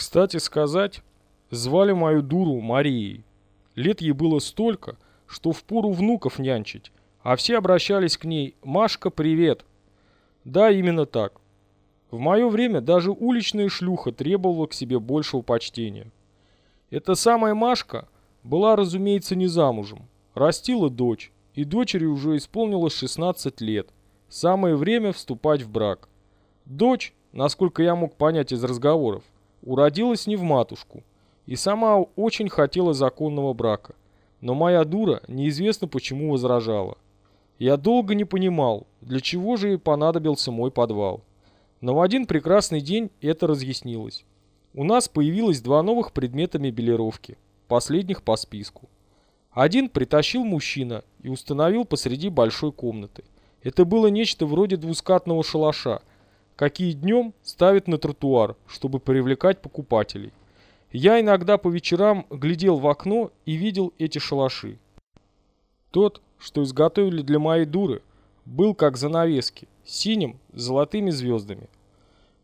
Кстати сказать, звали мою дуру Марией. Лет ей было столько, что впору внуков нянчить, а все обращались к ней «Машка, привет!». Да, именно так. В мое время даже уличная шлюха требовала к себе большего почтения. Эта самая Машка была, разумеется, не замужем, растила дочь, и дочери уже исполнилось 16 лет. Самое время вступать в брак. Дочь, насколько я мог понять из разговоров, уродилась не в матушку и сама очень хотела законного брака. Но моя дура неизвестно почему возражала. Я долго не понимал, для чего же ей понадобился мой подвал. Но в один прекрасный день это разъяснилось. У нас появилось два новых предмета мебелировки, последних по списку. Один притащил мужчина и установил посреди большой комнаты. Это было нечто вроде двускатного шалаша, какие днем ставят на тротуар, чтобы привлекать покупателей. Я иногда по вечерам глядел в окно и видел эти шалаши. Тот, что изготовили для моей дуры, был как занавески, синим с золотыми звездами.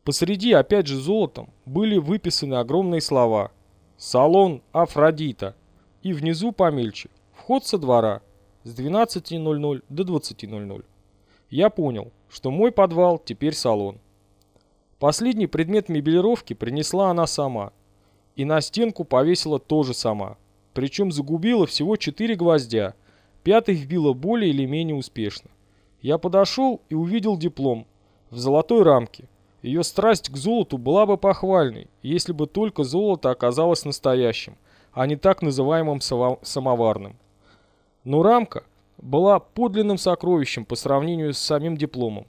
Посреди, опять же золотом, были выписаны огромные слова «Салон Афродита» и внизу помельче «Вход со двора» с 12.00 до 20.00. Я понял, что мой подвал теперь салон. Последний предмет мебелировки принесла она сама. И на стенку повесила тоже сама. Причем загубила всего четыре гвоздя. Пятый вбила более или менее успешно. Я подошел и увидел диплом в золотой рамке – ее страсть к золоту была бы похвальной, если бы только золото оказалось настоящим, а не так называемым самоварным. Но рамка была подлинным сокровищем по сравнению с самим дипломом.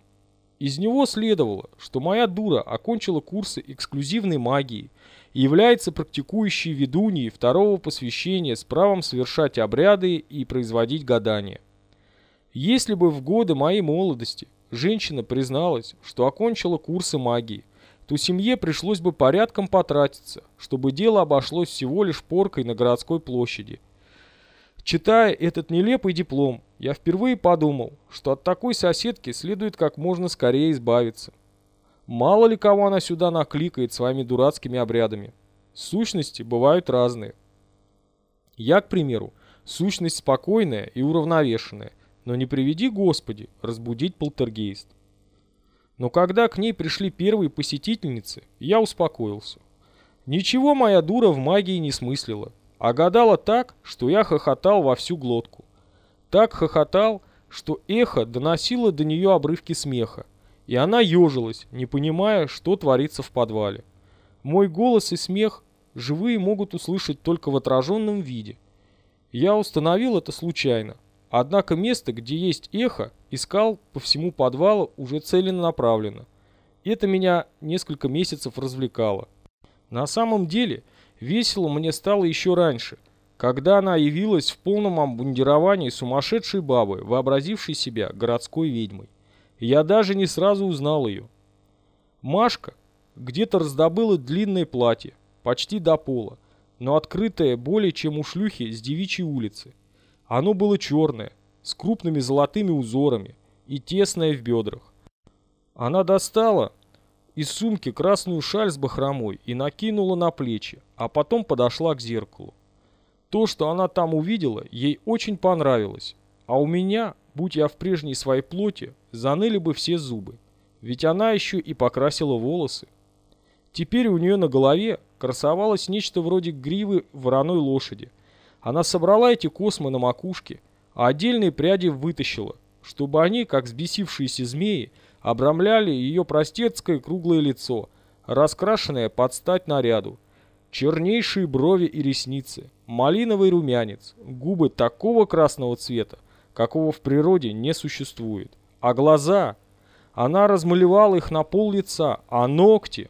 Из него следовало, что моя дура окончила курсы эксклюзивной магии и является практикующей ведуньей второго посвящения с правом совершать обряды и производить гадания. Если бы в годы моей молодости женщина призналась, что окончила курсы магии, то семье пришлось бы порядком потратиться, чтобы дело обошлось всего лишь поркой на городской площади. Читая этот нелепый диплом, я впервые подумал, что от такой соседки следует как можно скорее избавиться. Мало ли кого она сюда накликает своими дурацкими обрядами. Сущности бывают разные. Я, к примеру, сущность спокойная и уравновешенная, но не приведи Господи разбудить полтергейст. Но когда к ней пришли первые посетительницы, я успокоился. Ничего моя дура в магии не смыслила, а гадала так, что я хохотал во всю глотку. Так хохотал, что эхо доносило до нее обрывки смеха, и она ежилась, не понимая, что творится в подвале. Мой голос и смех живые могут услышать только в отраженном виде. Я установил это случайно, Однако место, где есть эхо, искал по всему подвалу уже целенаправленно. Это меня несколько месяцев развлекало. На самом деле, весело мне стало еще раньше, когда она явилась в полном обмундировании сумасшедшей бабы, вообразившей себя городской ведьмой. Я даже не сразу узнал ее. Машка где-то раздобыла длинное платье, почти до пола, но открытое более чем у шлюхи с девичьей улицы. Оно было черное, с крупными золотыми узорами и тесное в бедрах. Она достала из сумки красную шаль с бахромой и накинула на плечи, а потом подошла к зеркалу. То, что она там увидела, ей очень понравилось, а у меня, будь я в прежней своей плоти, заныли бы все зубы, ведь она еще и покрасила волосы. Теперь у нее на голове красовалось нечто вроде гривы вороной лошади, она собрала эти космы на макушке, а отдельные пряди вытащила, чтобы они, как взбесившиеся змеи, обрамляли ее простецкое круглое лицо, раскрашенное под стать наряду. Чернейшие брови и ресницы, малиновый румянец, губы такого красного цвета, какого в природе не существует. А глаза... Она размалевала их на пол лица, а ногти...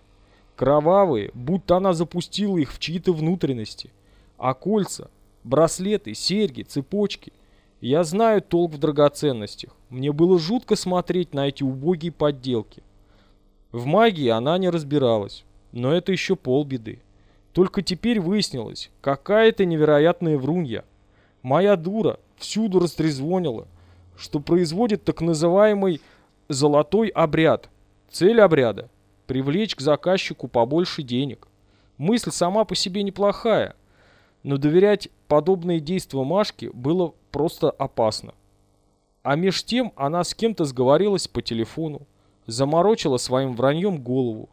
Кровавые, будто она запустила их в чьи-то внутренности. А кольца, Браслеты, серьги, цепочки. Я знаю толк в драгоценностях. Мне было жутко смотреть на эти убогие подделки. В магии она не разбиралась, но это еще полбеды. Только теперь выяснилось, какая-то невероятная врунья. Моя дура всюду растрезвонила, что производит так называемый «золотой обряд». Цель обряда – привлечь к заказчику побольше денег. Мысль сама по себе неплохая, но доверять подобные действия Машке было просто опасно. А меж тем она с кем-то сговорилась по телефону, заморочила своим враньем голову,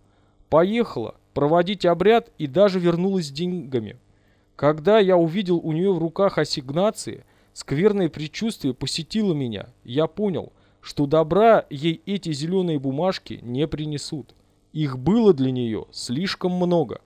поехала проводить обряд и даже вернулась с деньгами. Когда я увидел у нее в руках ассигнации, скверное предчувствие посетило меня. Я понял, что добра ей эти зеленые бумажки не принесут. Их было для нее слишком много.